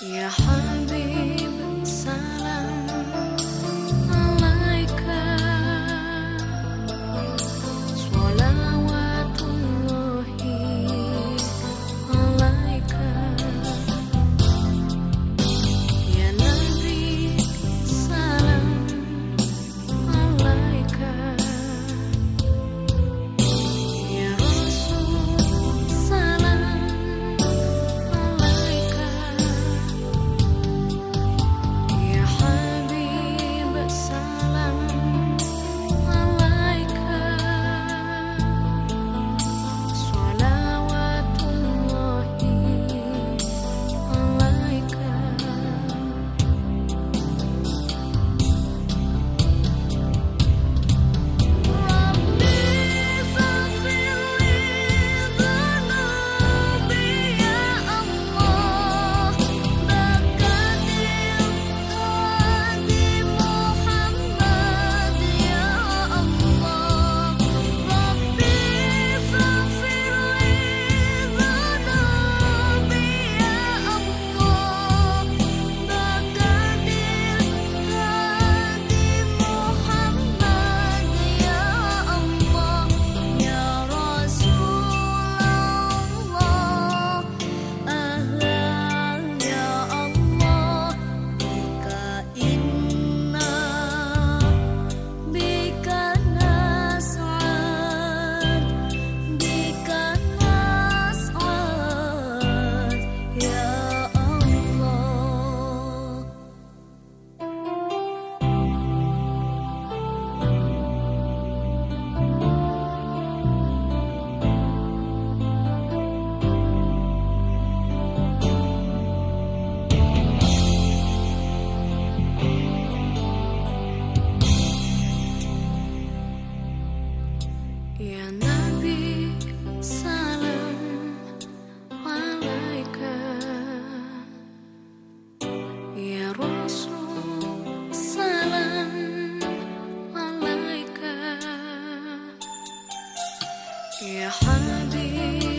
Yeah, honey. 也寒冰